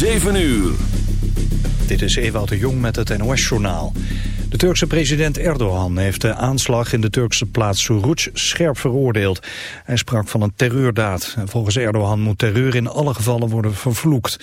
7 uur. Dit is Ewout de Jong met het NOS-journaal. De Turkse president Erdogan heeft de aanslag in de Turkse plaats Suruc scherp veroordeeld. Hij sprak van een terreurdaad. En volgens Erdogan moet terreur in alle gevallen worden vervloekt.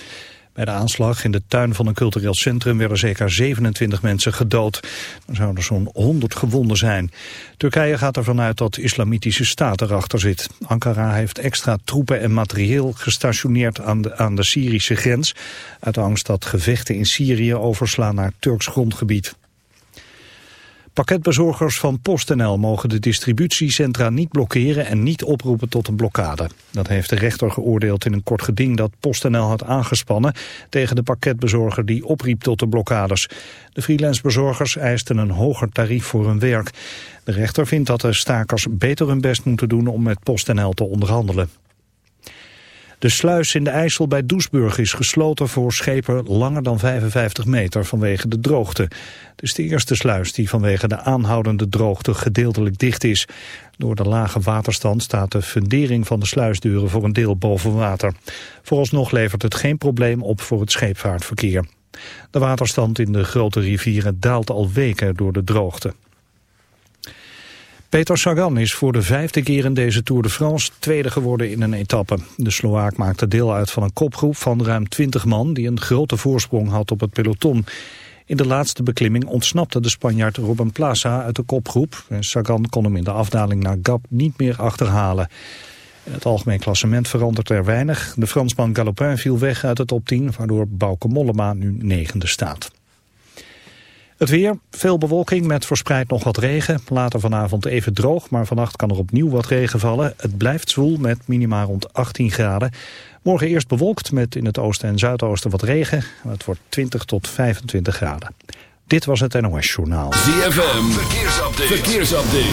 Bij de aanslag in de tuin van een cultureel centrum werden zeker 27 mensen gedood. Er zouden zo'n 100 gewonden zijn. Turkije gaat ervan uit dat de islamitische staat erachter zit. Ankara heeft extra troepen en materieel gestationeerd aan de, aan de Syrische grens... uit angst dat gevechten in Syrië overslaan naar Turks grondgebied. Pakketbezorgers van PostNL mogen de distributiecentra niet blokkeren en niet oproepen tot een blokkade. Dat heeft de rechter geoordeeld in een kort geding dat PostNL had aangespannen tegen de pakketbezorger die opriep tot de blokkades. De freelancebezorgers eisten een hoger tarief voor hun werk. De rechter vindt dat de stakers beter hun best moeten doen om met PostNL te onderhandelen. De sluis in de IJssel bij Doesburg is gesloten voor schepen langer dan 55 meter vanwege de droogte. Het is de eerste sluis die vanwege de aanhoudende droogte gedeeltelijk dicht is. Door de lage waterstand staat de fundering van de sluisdeuren voor een deel boven water. Vooralsnog levert het geen probleem op voor het scheepvaartverkeer. De waterstand in de grote rivieren daalt al weken door de droogte. Peter Sagan is voor de vijfde keer in deze Tour de France tweede geworden in een etappe. De Sloaak maakte deel uit van een kopgroep van ruim 20 man die een grote voorsprong had op het peloton. In de laatste beklimming ontsnapte de Spanjaard Robin Plaza uit de kopgroep. Sagan kon hem in de afdaling naar Gap niet meer achterhalen. het algemeen klassement verandert er weinig. De Fransman Galopin viel weg uit het top 10, waardoor Bauke Mollema nu negende staat. Het weer, veel bewolking met verspreid nog wat regen. Later vanavond even droog, maar vannacht kan er opnieuw wat regen vallen. Het blijft zwoel met minima rond 18 graden. Morgen eerst bewolkt met in het oosten en zuidoosten wat regen. Het wordt 20 tot 25 graden. Dit was het NOS Journaal. ZFM, verkeersupdate. verkeersupdate.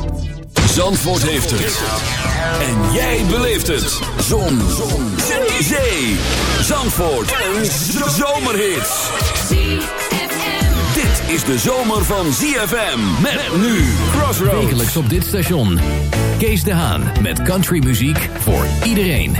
Zandvoort heeft het. En jij beleeft het. Zon. Zon. Zee. Zandvoort. Een zomerhit. Dit is de zomer van ZFM. Met nu Crossroads. Wekelijks op dit station. Kees de Haan met countrymuziek voor iedereen.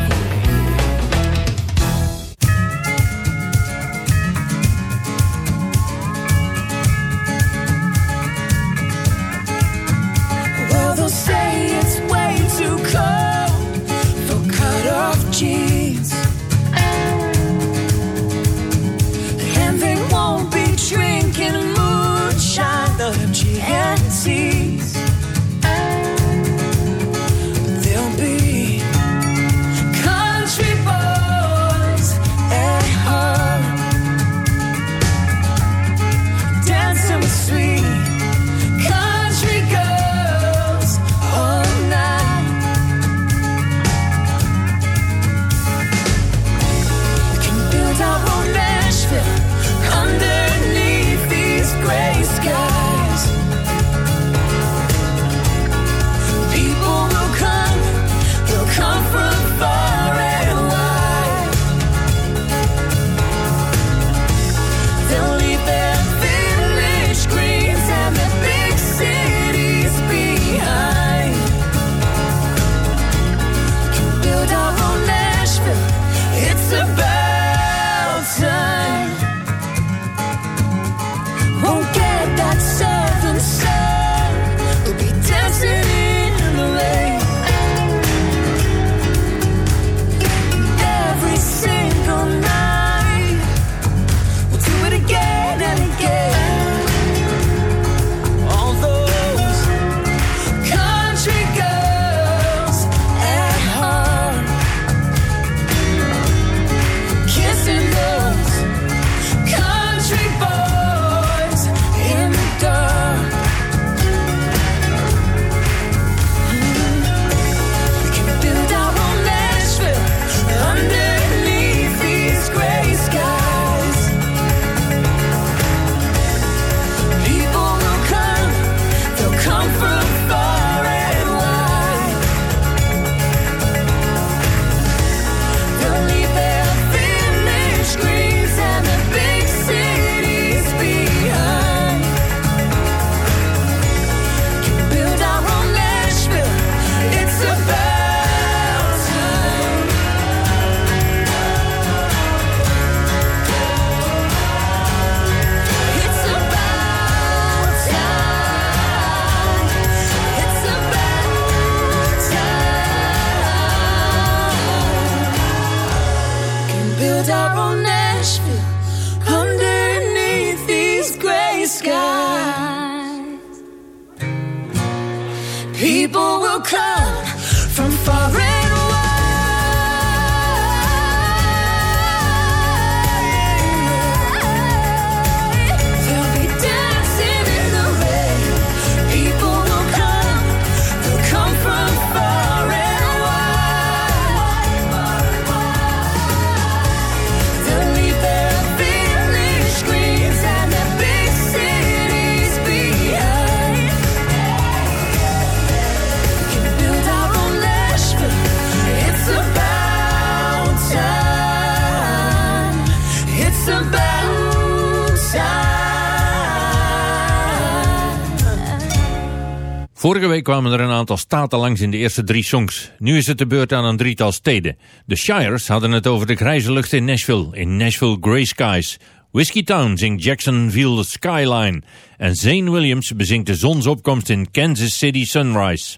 Vorige week kwamen er een aantal staten langs in de eerste drie songs. Nu is het de beurt aan een drietal steden. De Shires hadden het over de grijze lucht in Nashville, in Nashville Grey Skies. Whiskey Town zingt Jacksonville Skyline. En Zane Williams bezingt de zonsopkomst in Kansas City Sunrise.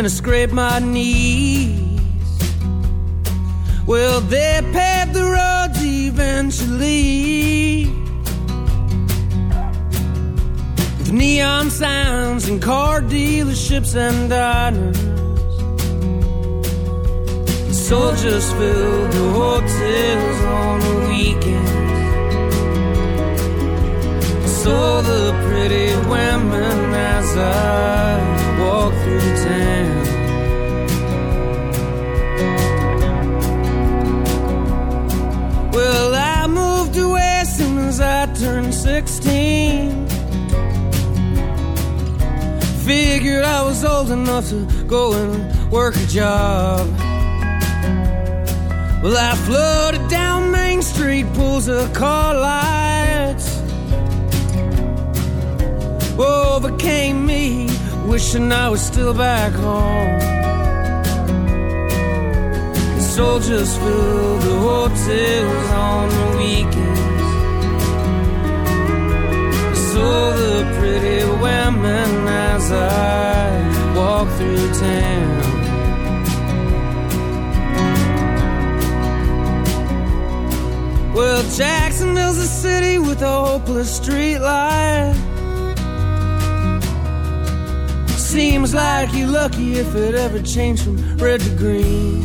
And I scraped my knees. Well, they paved the roads eventually. With neon signs and car dealerships and diners. Soldiers filled the hotels on the weekends. I Saw the pretty women as I walked through town. Well, I moved away as soon as I turned 16. Figured I was old enough to go and work a job. Well, I floated down Main Street, pulls of car lights. Oh, Overcame me, wishing I was still back home. The soldiers filled the hotels on the weekends. I saw the pretty women as I walked through town. Well, Jacksonville's a city with a hopeless street Seems like you're lucky if it ever changed from red to green.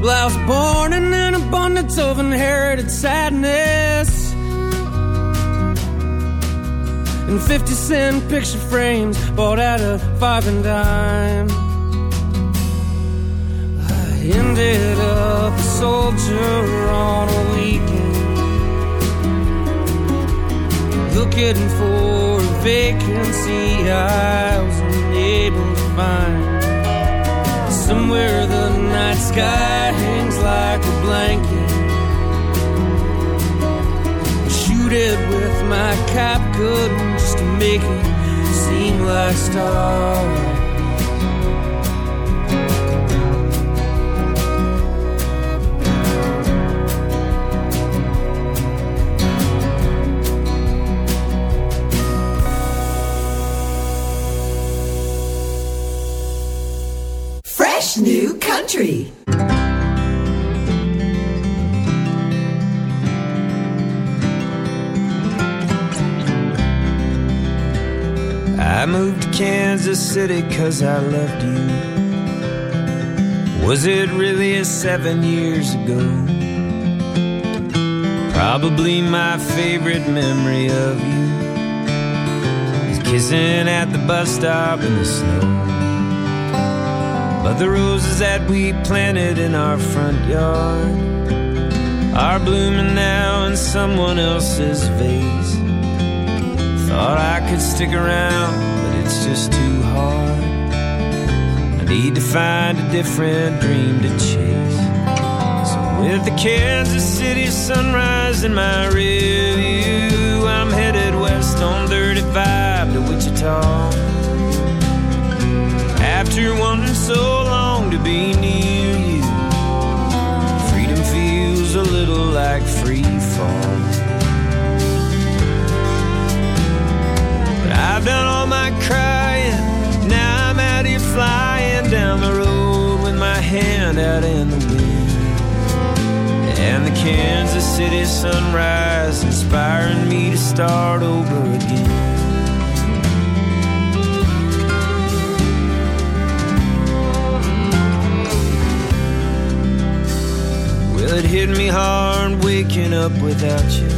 Well, I was born in an abundance of inherited sadness. And 50 cent picture frames bought at a five and dime. I ended up a soldier on a weekend, looking for vacancy I was unable to find. Somewhere the night sky hangs like a blanket. Shoot it with my cap gun just to make it seem like stars. New country. I moved to Kansas City cause I loved you. Was it really seven years ago? Probably my favorite memory of you is kissing at the bus stop in the snow. But the roses that we planted in our front yard are blooming now in someone else's vase. Thought I could stick around, but it's just too hard. I need to find a different dream to chase. So with the Kansas City sunrise in my rearview, I'm headed west on 35 to Wichita. After wanting so long to be near you, freedom feels a little like free fall. But I've done all my crying, now I'm out here flying down the road with my hand out in the wind. And the Kansas City sunrise inspiring me to start over again. It hit me hard waking up without you.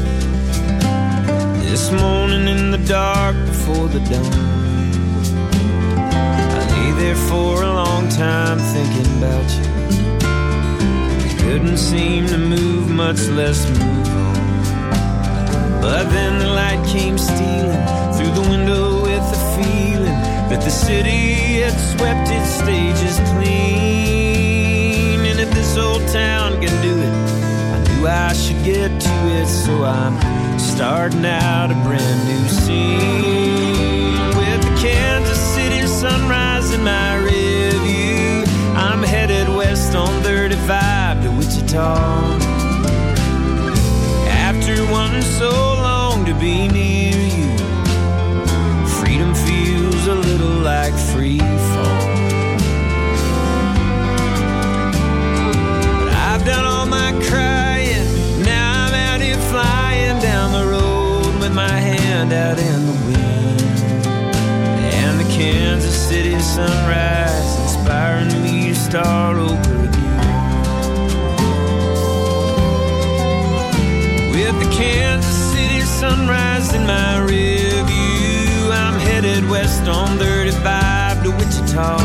This morning in the dark before the dawn. I lay there for a long time thinking about you. Couldn't seem to move, much less move on. But then the light came stealing through the window with the feeling that the city had swept its stages clean. This old town can do it, I knew I should get to it. So I'm starting out a brand new scene with the Kansas City sunrise in my rearview. I'm headed west on 35 to Wichita. After wanting so long to be near you, freedom feels a little like sunrise inspiring me to start over again. With the Kansas City sunrise in my rear I'm headed west on 35 to Wichita.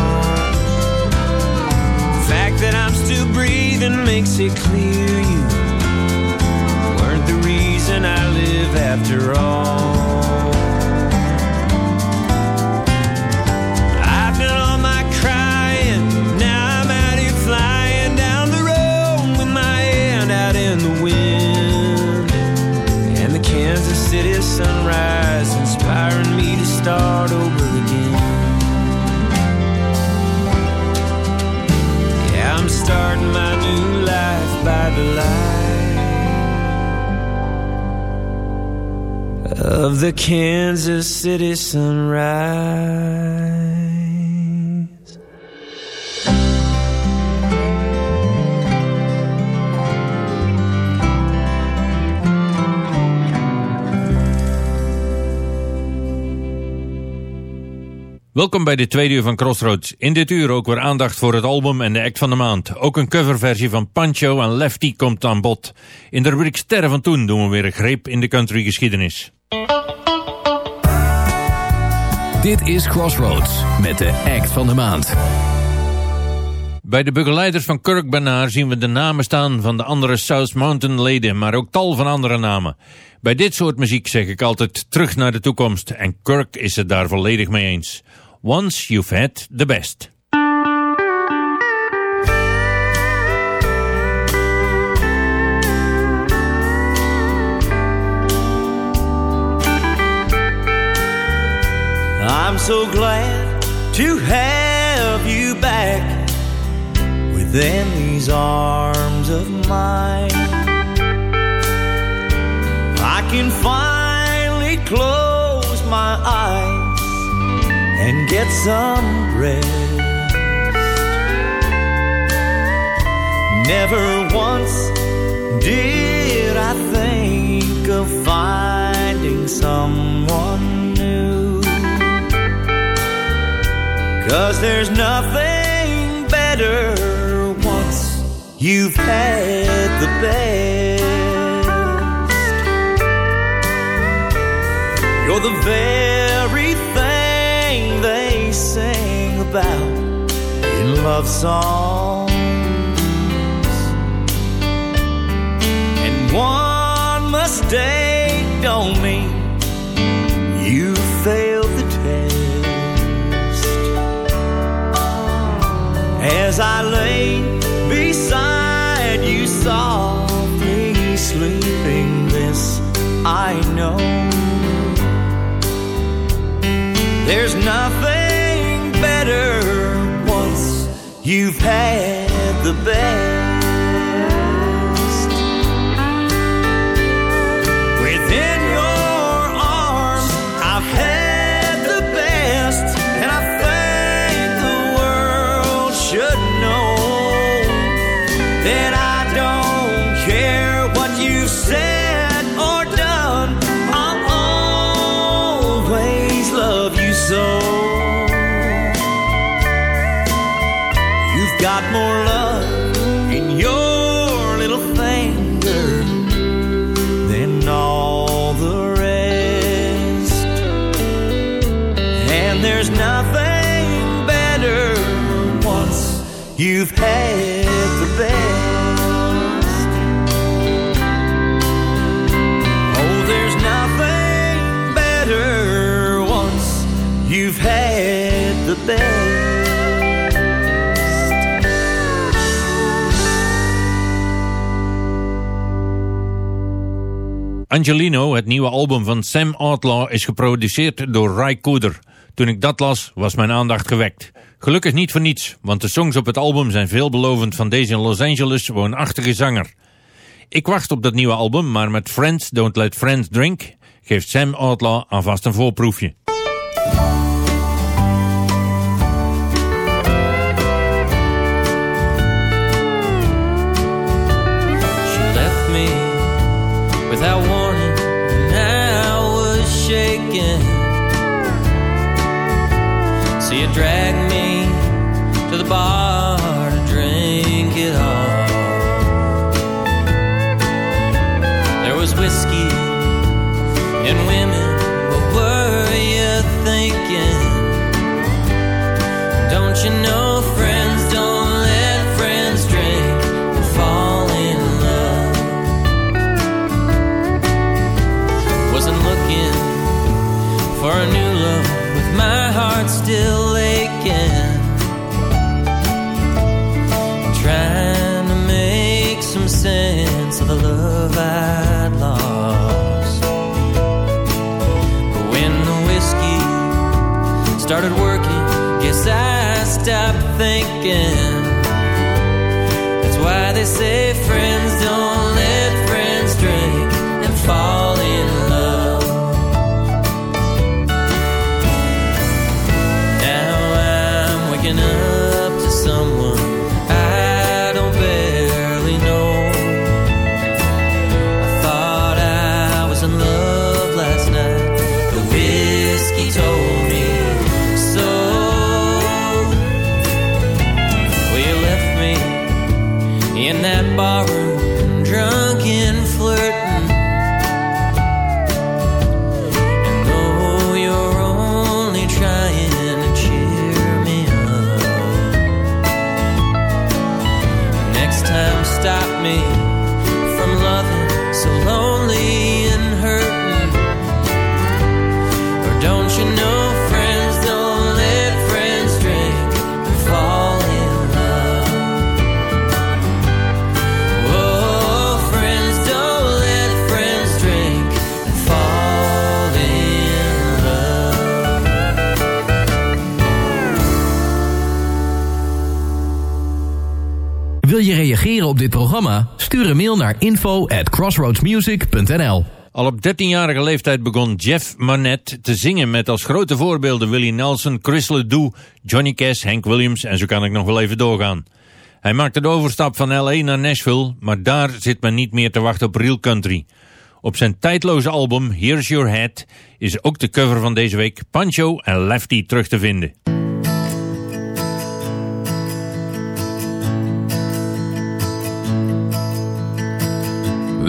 The fact that I'm still breathing makes it clear you weren't the reason I live after all. Sunrise inspiring me to start over again. Yeah, I'm starting my new life by the light of the Kansas City sunrise. Welkom bij de tweede uur van Crossroads. In dit uur ook weer aandacht voor het album en de act van de maand. Ook een coverversie van Pancho en Lefty komt aan bod. In de rubriek Sterren van Toen doen we weer een greep in de country geschiedenis. Dit is Crossroads met de act van de maand. Bij de begeleiders van Kirk Bernard zien we de namen staan van de andere South Mountain leden, maar ook tal van andere namen. Bij dit soort muziek zeg ik altijd terug naar de toekomst en Kirk is het daar volledig mee eens. Once you've had the best. I'm so glad to have you back within these arms of mine. I can finally close my eyes and get some rest. Never once did I think of finding someone new. Cause there's nothing better once you've had the best. You're the very about in love songs. And one mistake don't mean you failed the test. As I lay beside you softly sleeping this I know There's nothing you've had the best got more Angelino, het nieuwe album van Sam Outlaw, is geproduceerd door Ry Cooder. Toen ik dat las, was mijn aandacht gewekt. Gelukkig niet voor niets, want de songs op het album zijn veelbelovend van deze in Los Angeles woonachtige zanger. Ik wacht op dat nieuwe album, maar met Friends Don't Let Friends Drink geeft Sam Outlaw alvast een voorproefje. You me to the bar to drink it all. There was whiskey and women. What were you thinking? Don't you know friends say Stuur een mail naar info at crossroadsmusic.nl Al op 13-jarige leeftijd begon Jeff Manette te zingen met als grote voorbeelden Willie Nelson, Chris Ledoux, Johnny Cash, Hank Williams en zo kan ik nog wel even doorgaan. Hij maakte de overstap van L.A. naar Nashville, maar daar zit men niet meer te wachten op real country. Op zijn tijdloze album Here's Your Head is ook de cover van deze week Pancho en Lefty terug te vinden.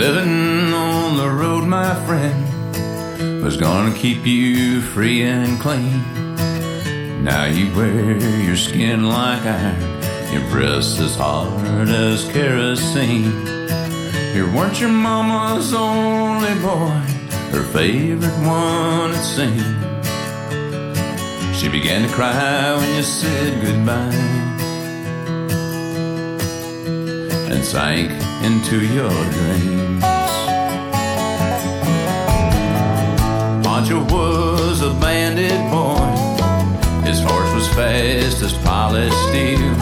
Living on the road, my friend, was gonna keep you free and clean. Now you wear your skin like iron, your breasts as hard as kerosene. You weren't your mama's only boy, her favorite one it seemed. She began to cry when you said goodbye and sank into your dreams. Pancho was a bandit boy. His horse was fast as polished steel.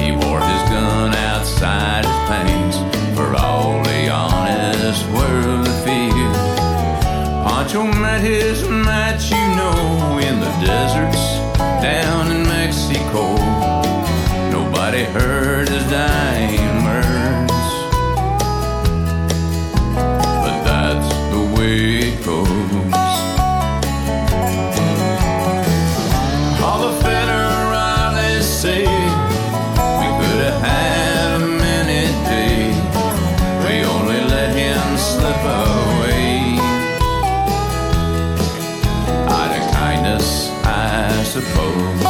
He wore his gun outside his pants for all the honest world to feel. Pancho met his match, you know, in the deserts down in Mexico. Nobody heard suppose.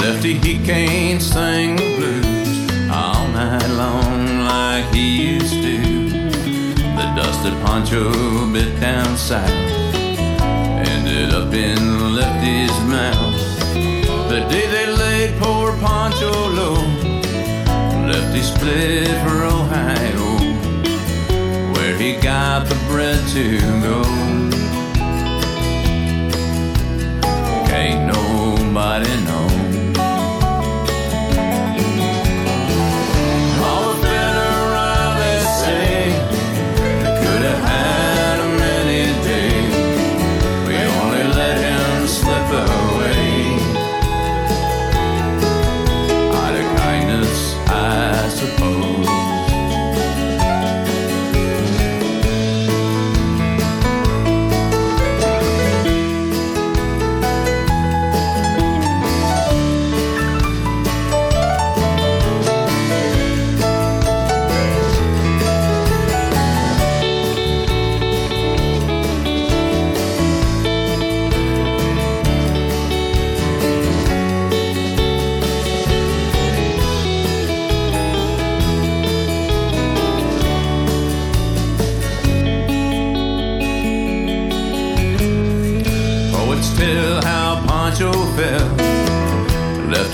Lefty, he can't sing the blues all night long like he used to. The dusted Pancho bit down south ended up in Lefty's mouth. The day they laid poor Pancho low, Lefty split for Ohio, where he got the bread to go.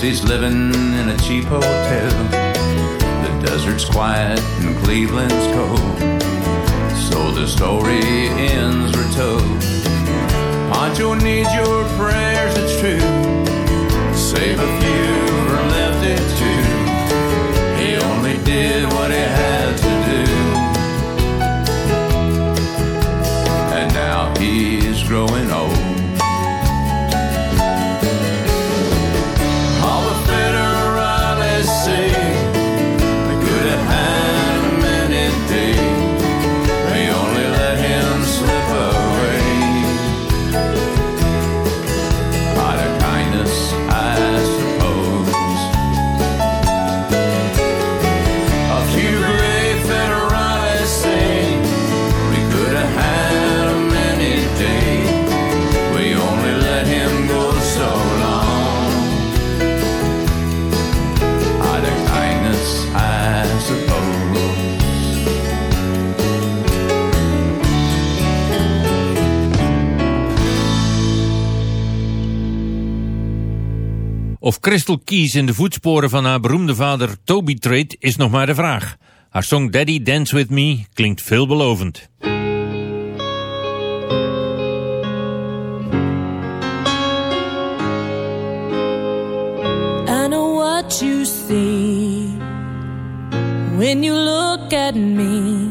Lefty's living in a cheap hotel. The desert's quiet and Cleveland's cold. So the story ends we're told. Pancho needs your prayers, it's true. Crystal Keys in de voetsporen van haar beroemde vader Toby treedt is nog maar de vraag. Haar song Daddy Dance With Me klinkt veelbelovend. I know what you see when you look at me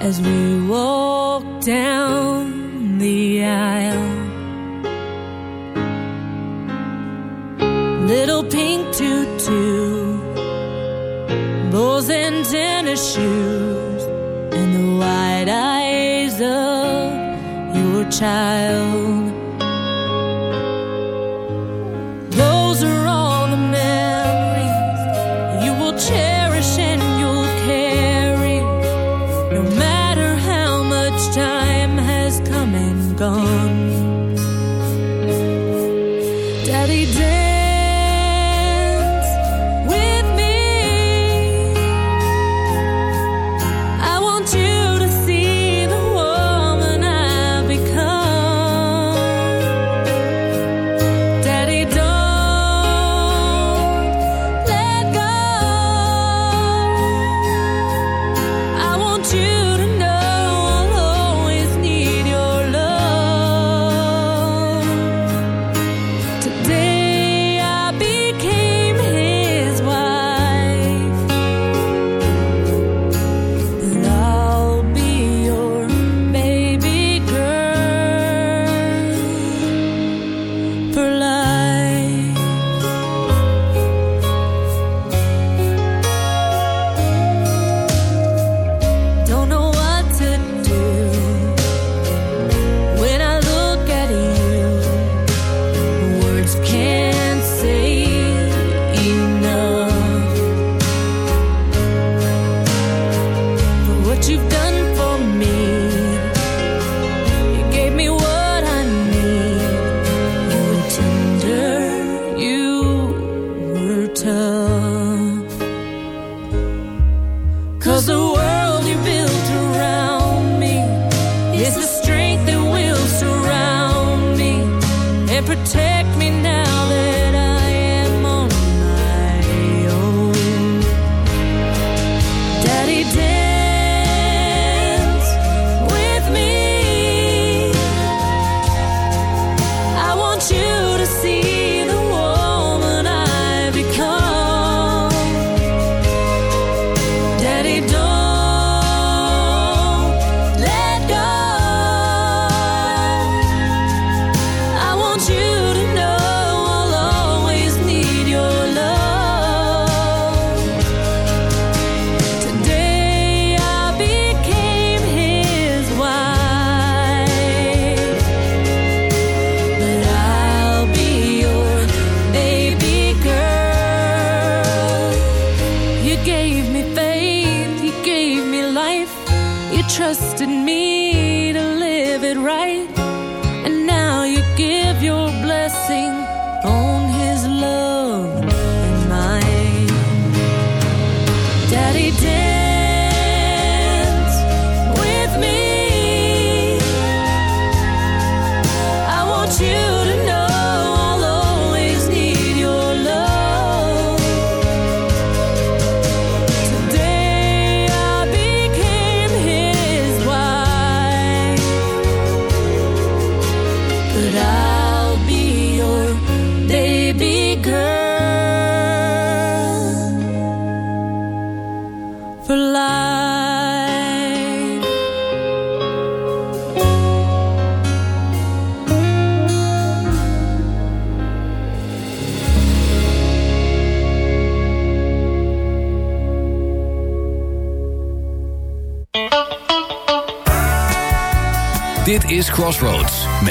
as we walk down the aisle. Little pink tutu, bows and tennis shoes, and the wide eyes of your child. Those are all the memories you will cherish and you'll carry, no matter how much time has come and gone. Daddy, dance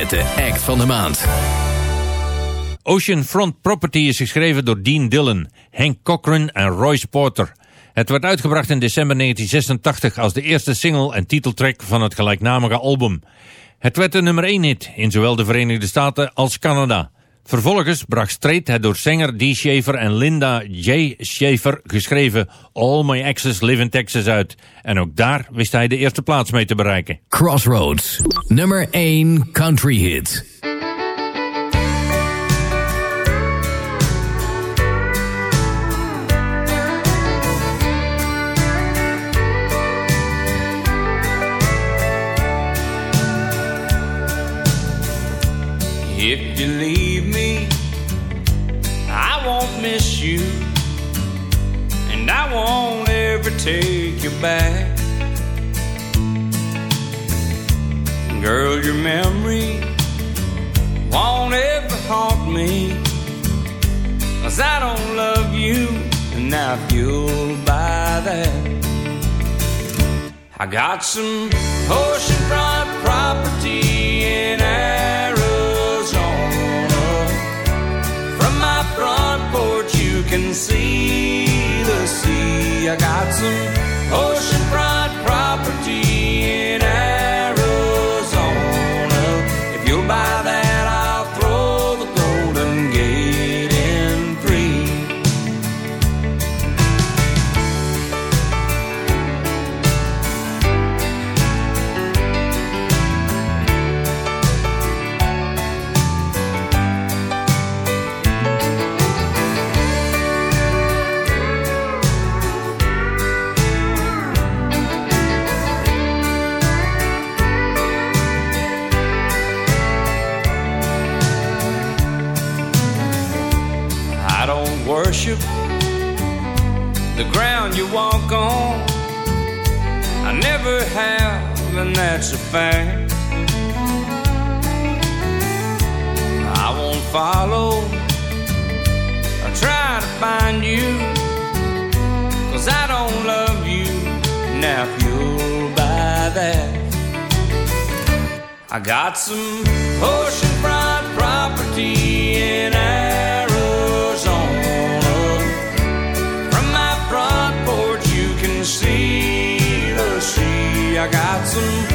de act van de maand. Ocean Front Property is geschreven door Dean Dillon, Hank Cochran en Royce Porter. Het werd uitgebracht in december 1986 als de eerste single en titeltrack van het gelijknamige album. Het werd de nummer 1 hit in zowel de Verenigde Staten als Canada. Vervolgens bracht Strait het door zanger Dee Schaefer en Linda J. Schaefer geschreven All My Exes Live in Texas uit. En ook daar wist hij de eerste plaats mee te bereiken. Crossroads, nummer 1 country hit. If you leave me, I won't miss you, and I won't ever take you back. Girl, your memory won't ever haunt me, cause I don't love you, and now you'll buy that. I got some oceanfront property in Arizona. Can see the sea. I got some oceanfront property the ground you walk on. I never have, and that's a fact. I won't follow or try to find you, cause I don't love you. Now, if you'll buy that, I got some oceanfront property in Arizona. Some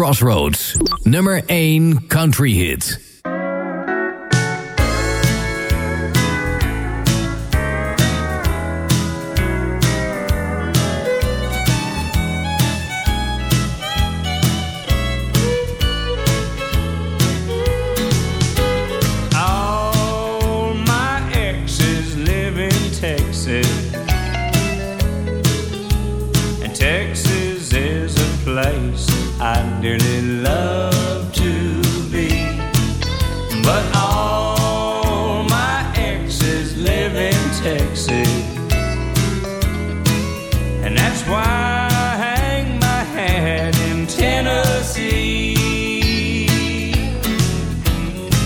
Crossroads, nummer 1 country hit. All my exes live in Texas, and Texas is a place I dearly love to be. But all my exes live in Texas, and that's why I hang my hat in Tennessee.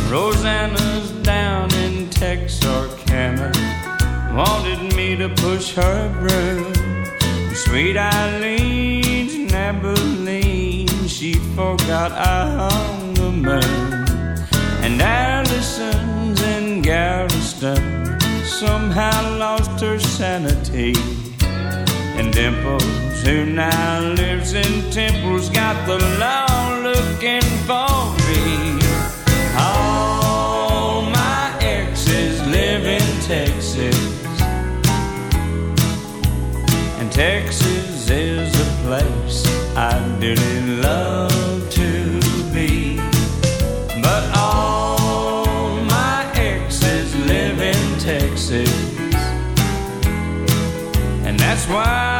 Rosanna's down in Texarkana wanted me to push her broom. Sweet Eileen's in Abilene, she forgot I hung the moon. And Allison's in Galveston somehow lost her sanity. And Dimples, who now lives in Temple's, got the law looking for me. All my exes live in Texas, and Texas is a place I dearly why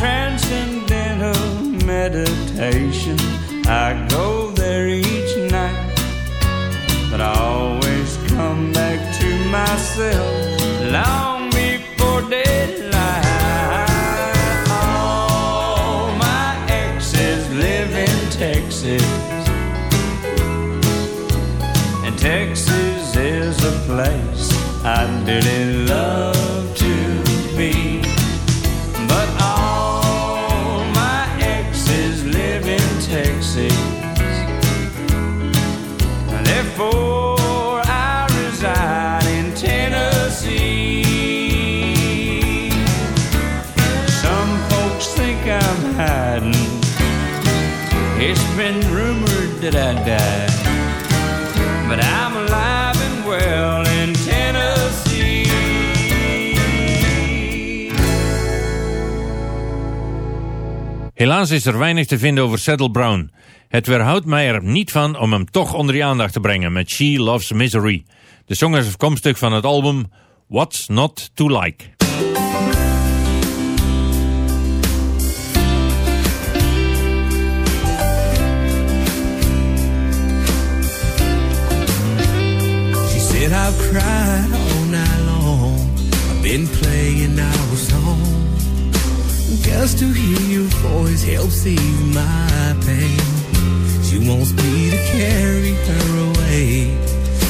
transcendental meditation, I go there each night. But I always come back to myself long before daylight. All my exes live in Texas, and Texas is a place I dearly love But I'm alive and well in Tennessee. Helaas is er weinig te vinden over Saddle Brown. Het weerhoudt mij er niet van om hem toch onder je aandacht te brengen met She Loves Misery. De song is afkomstig van het album What's Not To Like. Said I've cried all night long. I've been playing our song. Just to hear your voice helps ease my pain. She wants me to carry her away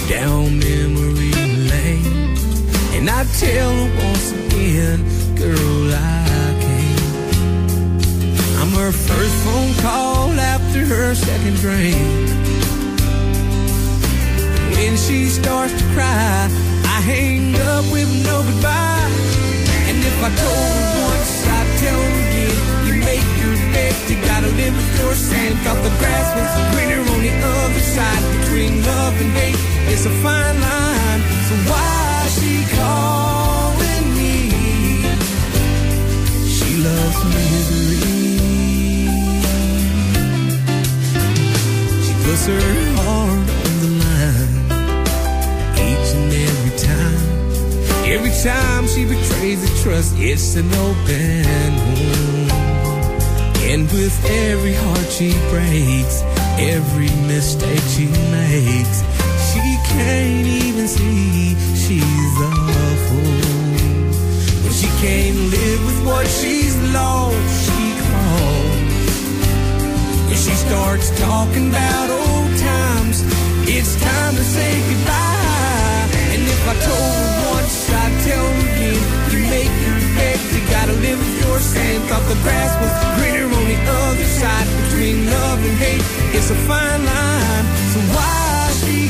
down memory lane. And I tell her once again, girl, I can't. I'm her first phone call after her second drink. When she starts to cry, I hang up with no goodbye. And if I told once, I tell again. You make your bed, you gotta live with your sand. Thought the grass was greener on the other side. Between love and hate, it's a fine line. So why she calling me? She loves misery. She puts her Every time she betrays the trust, it's an open wound. And with every heart she breaks, every mistake she makes, she can't even see she's a fool. When she can't live with what she's lost, she calls. When she starts talking about old times, it's time to say goodbye. And if I told I'd tell her again. You make your bed, you gotta live with your sin. Thought the grass was greener on the other side. Between love and hate, it's a fine line. So why she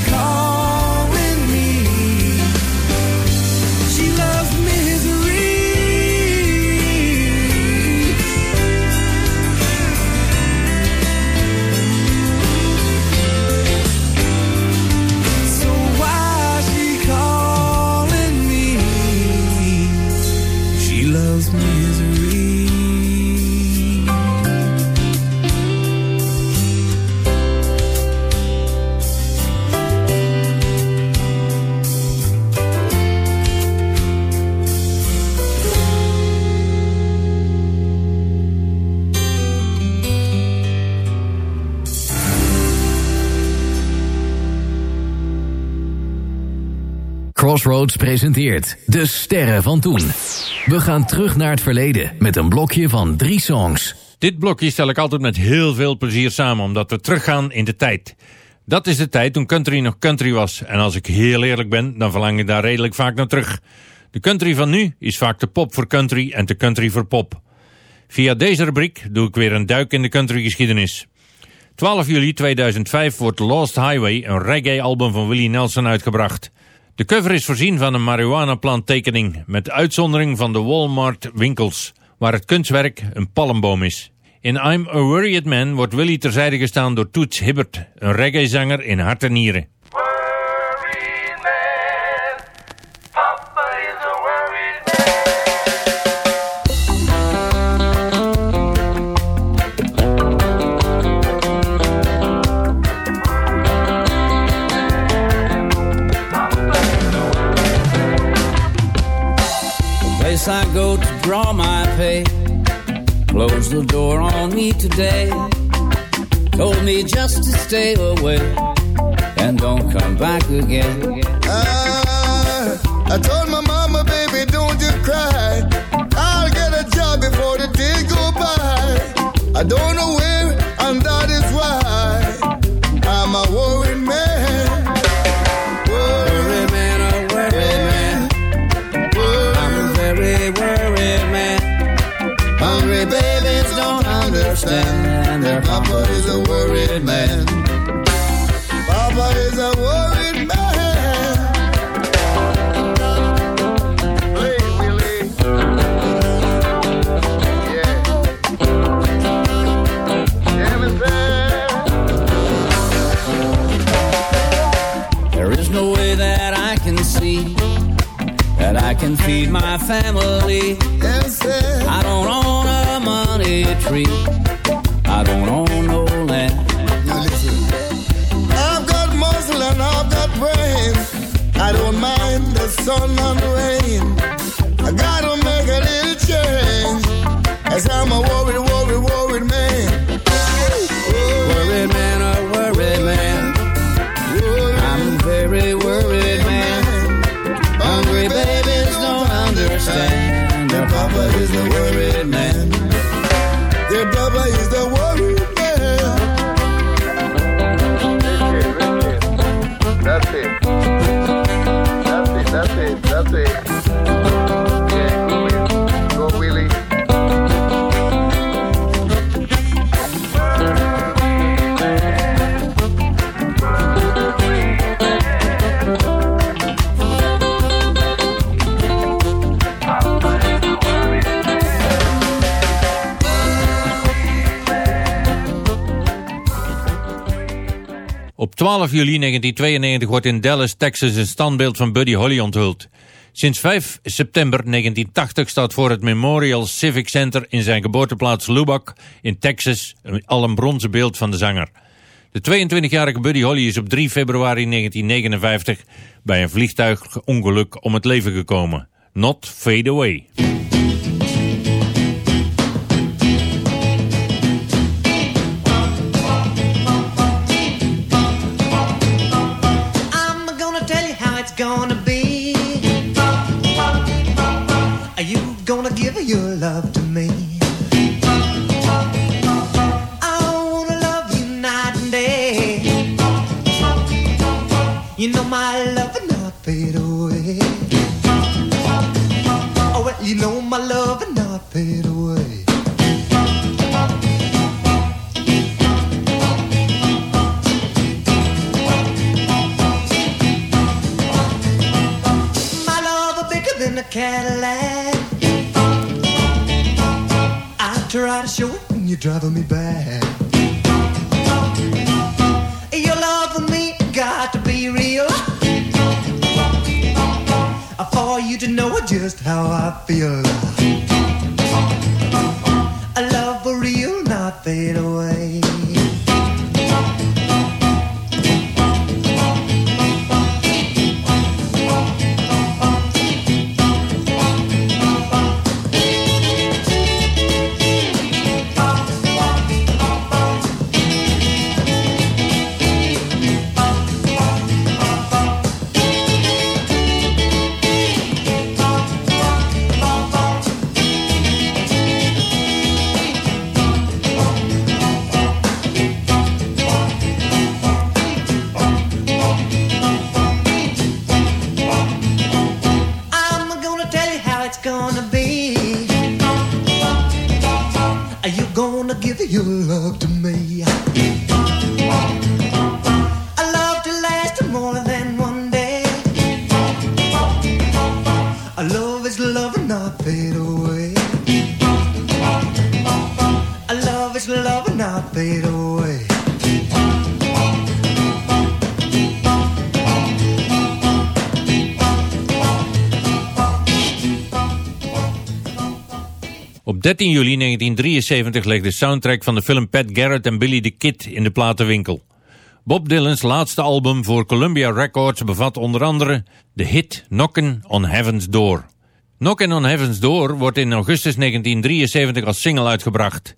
Crossroads presenteert De Sterren van Toen. We gaan terug naar het verleden met een blokje van drie songs. Dit blokje stel ik altijd met heel veel plezier samen, omdat we teruggaan in de tijd. Dat is de tijd toen country nog country was. En als ik heel eerlijk ben, dan verlang ik daar redelijk vaak naar terug. De country van nu is vaak te pop voor country en te country voor pop. Via deze rubriek doe ik weer een duik in de countrygeschiedenis. 12 juli 2005 wordt Lost Highway, een reggae-album van Willie Nelson, uitgebracht. De cover is voorzien van een marihuana-planttekening, met uitzondering van de Walmart winkels, waar het kunstwerk een palmboom is. In I'm a Worried Man wordt Willie terzijde gestaan door Toots Hibbert, een reggae-zanger in hart en nieren. I go to draw my pay. Closed the door on me today. Told me just to stay away and don't come back again. Ah, I told my mama, baby, don't you cry. I'll get a job before the day go by. I don't know where, understand. Their papa is a worried man. 12 juli 1992 wordt in Dallas, Texas een standbeeld van Buddy Holly onthuld. Sinds 5 september 1980 staat voor het Memorial Civic Center in zijn geboorteplaats Lubbock in Texas al een bronzen beeld van de zanger. De 22-jarige Buddy Holly is op 3 februari 1959 bij een vliegtuigongeluk om het leven gekomen. Not Fade Away. Love to me? Fade away. Love love and fade away. Op 13 juli 1973 legde de soundtrack van de film Pat Garrett en Billy the Kid in de platenwinkel. Bob Dylan's laatste album voor Columbia Records bevat onder andere de hit Knockin' on Heaven's Door. Knockin' on Heaven's Door wordt in augustus 1973 als single uitgebracht.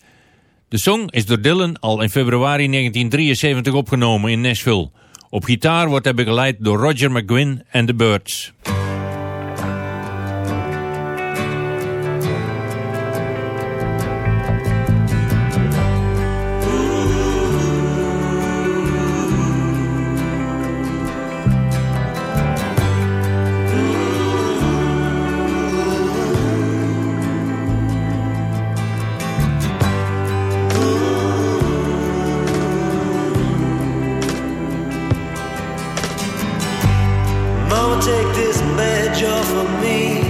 De song is door Dylan al in februari 1973 opgenomen in Nashville. Op gitaar wordt hij begeleid door Roger McGuinn en The Birds. Take this badge off of me.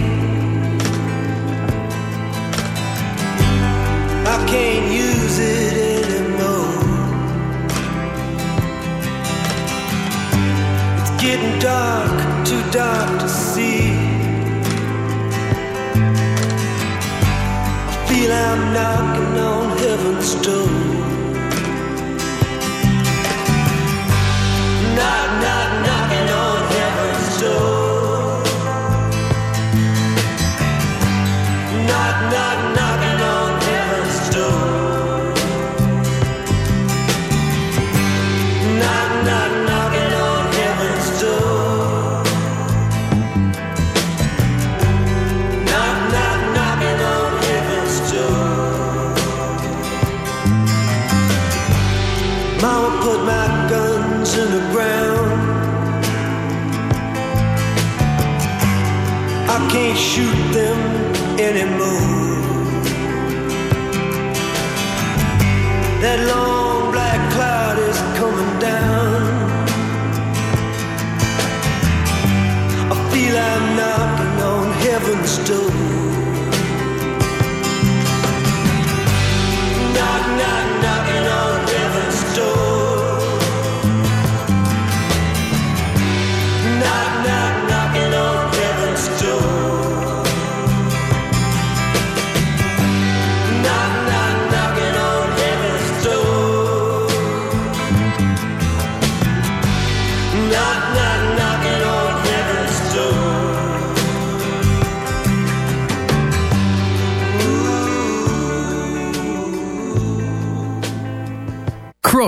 I can't use it anymore. It's getting dark, too dark to see. I feel I'm knocking on heaven's door.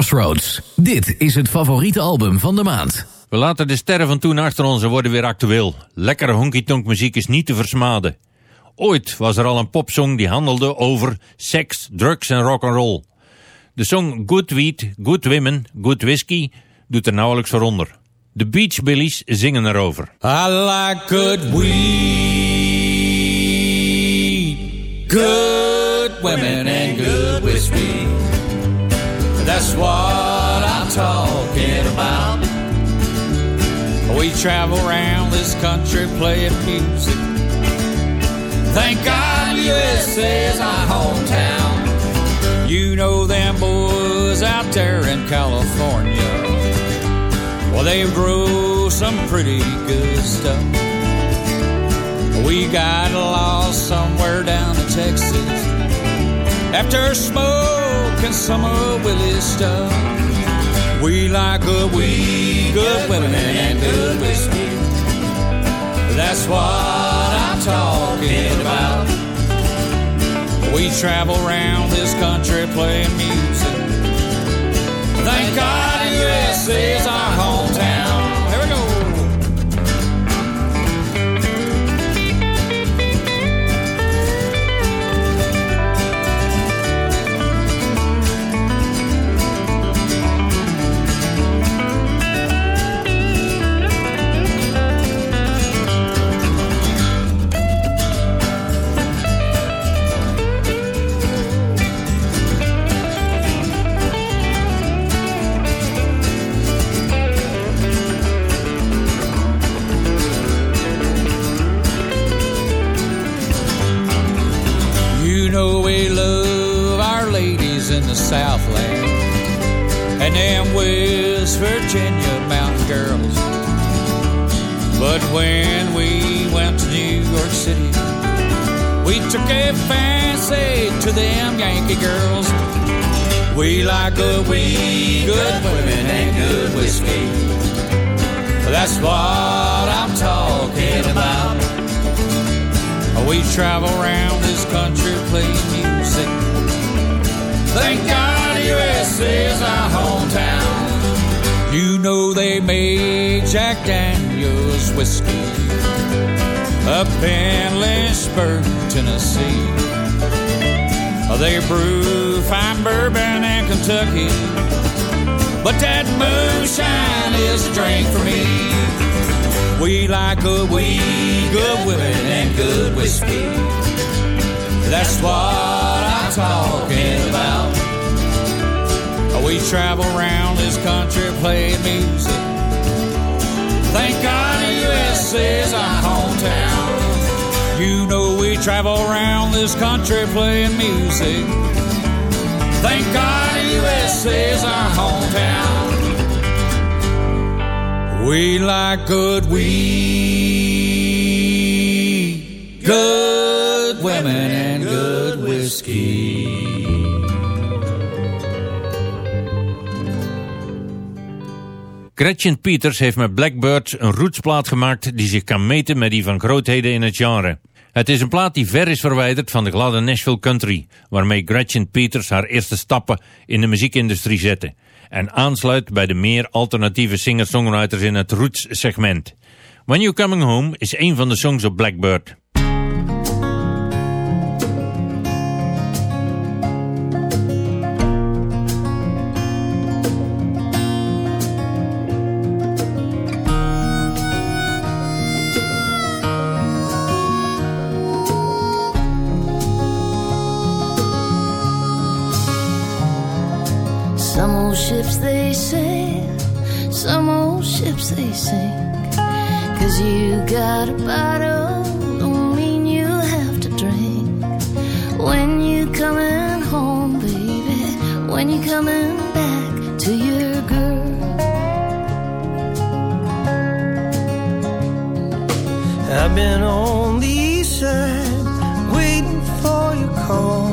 Crossroads. Dit is het favoriete album van de maand. We laten de sterren van toen achter ons en worden weer actueel. Lekkere honky-tonk muziek is niet te versmaden. Ooit was er al een popsong die handelde over seks, drugs en rock'n'roll. De song Good Weed, Good Women, Good Whiskey doet er nauwelijks voor onder. De Beach Billies zingen erover. I like good weed, good women. That's what I'm talking about. We travel around this country playing music. Thank God USA is our hometown. You know them boys out there in California. Well, they grow some pretty good stuff. We got lost somewhere down in Texas after smoking some of Willie's stuff. We like good weed, good women, and good whiskey. That's what I'm talking about. We travel around this country playing music. Thank God USA is our hometown. Southland and them West Virginia mountain girls. But when we went to New York City, we took a fancy to them Yankee girls. We like good weed, good women, and good whiskey. That's what I'm talking about. We travel around this country playing You know they made Jack Daniels whiskey up in Lynchburg, Tennessee. They brew fine bourbon in Kentucky, but that moonshine is a drink for me. We like good weed, good women, and good whiskey. That's what I'm talking about. We travel around this country playing music. Thank God the USA is our hometown. You know we travel around this country playing music. Thank God the USA is our hometown. We like good weed, good women, and good whiskey. Gretchen Peters heeft met Blackbirds een rootsplaat gemaakt die zich kan meten met die van grootheden in het genre. Het is een plaat die ver is verwijderd van de gladde Nashville country, waarmee Gretchen Peters haar eerste stappen in de muziekindustrie zette en aansluit bij de meer alternatieve singer-songwriters in het roots segment. When You Coming Home is een van de songs op Blackbird. Some old ships they sink. Cause you got a bottle, don't mean you have to drink. When you coming home, baby, when you coming back to your girl. I've been on the east side waiting for your call.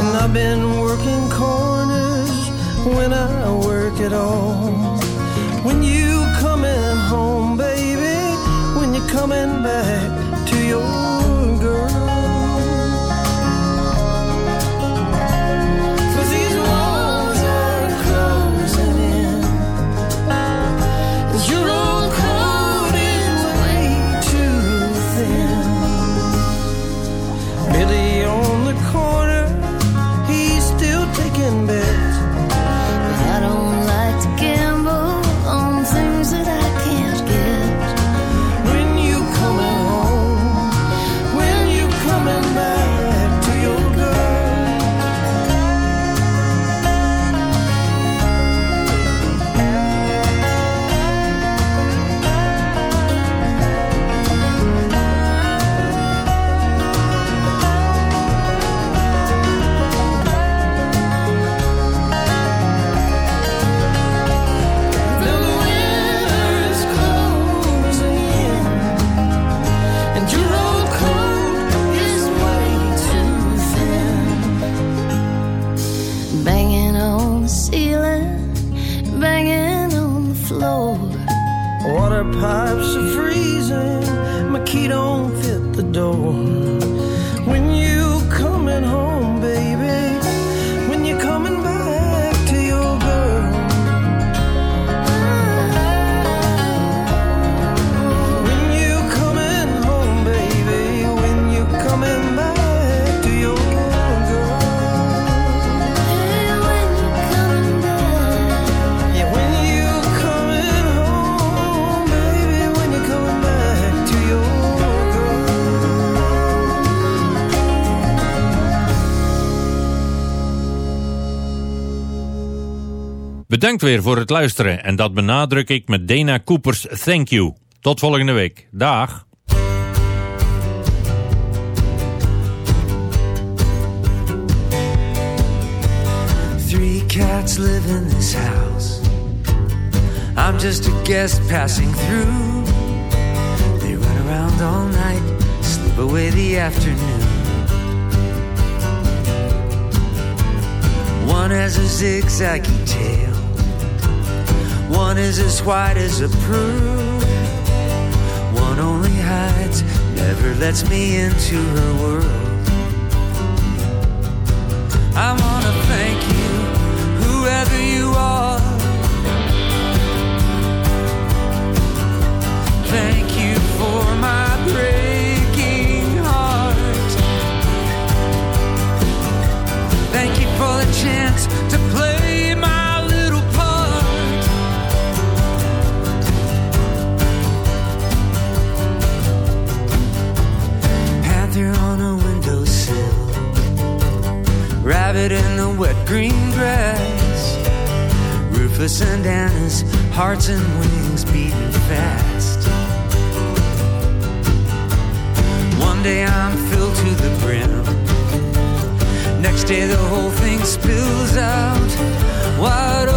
And I've been working corners when I work at all. Bedankt weer voor het luisteren en dat benadruk ik met Dana Coopers Thank You. Tot volgende week. Dag. Three cats live in this house. I'm just a guest passing through. They run around all night, slip away the afternoon. One has a zigzaggy tail. One is as white as a prune. One only hides, never lets me into her world. I wanna thank you, whoever you are. Thank you for my breaking heart. Thank you for the chance to play Panther on a windowsill. Rabbit in the wet green grass. Rufus and Anna's hearts and wings beating fast. One day I'm filled to the brim. Next day the whole thing spills out. Wide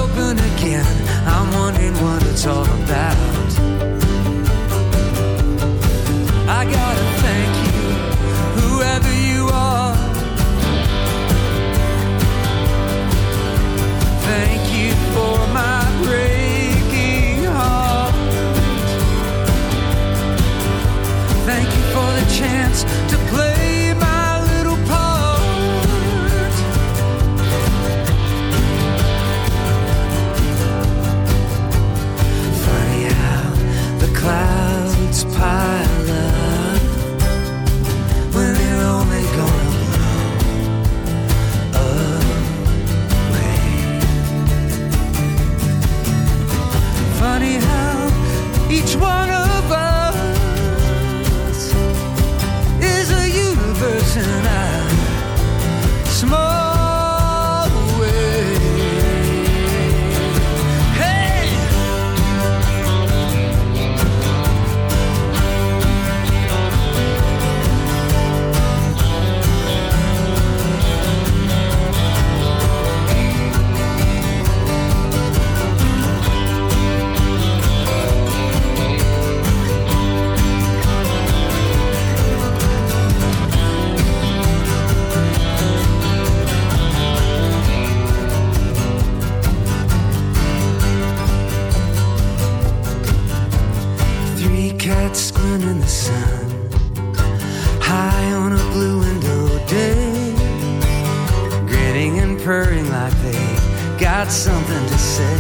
purring like they got something to say.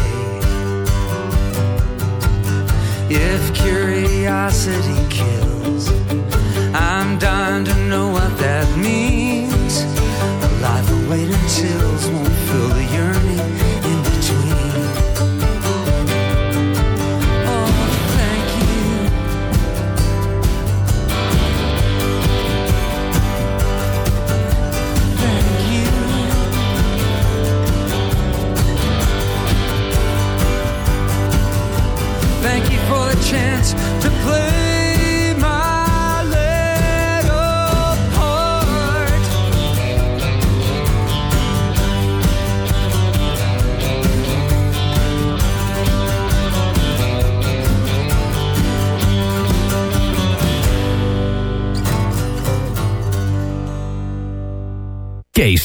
If curiosity kills, I'm dying to know what that means. A life of waiting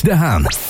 Kees de Haan.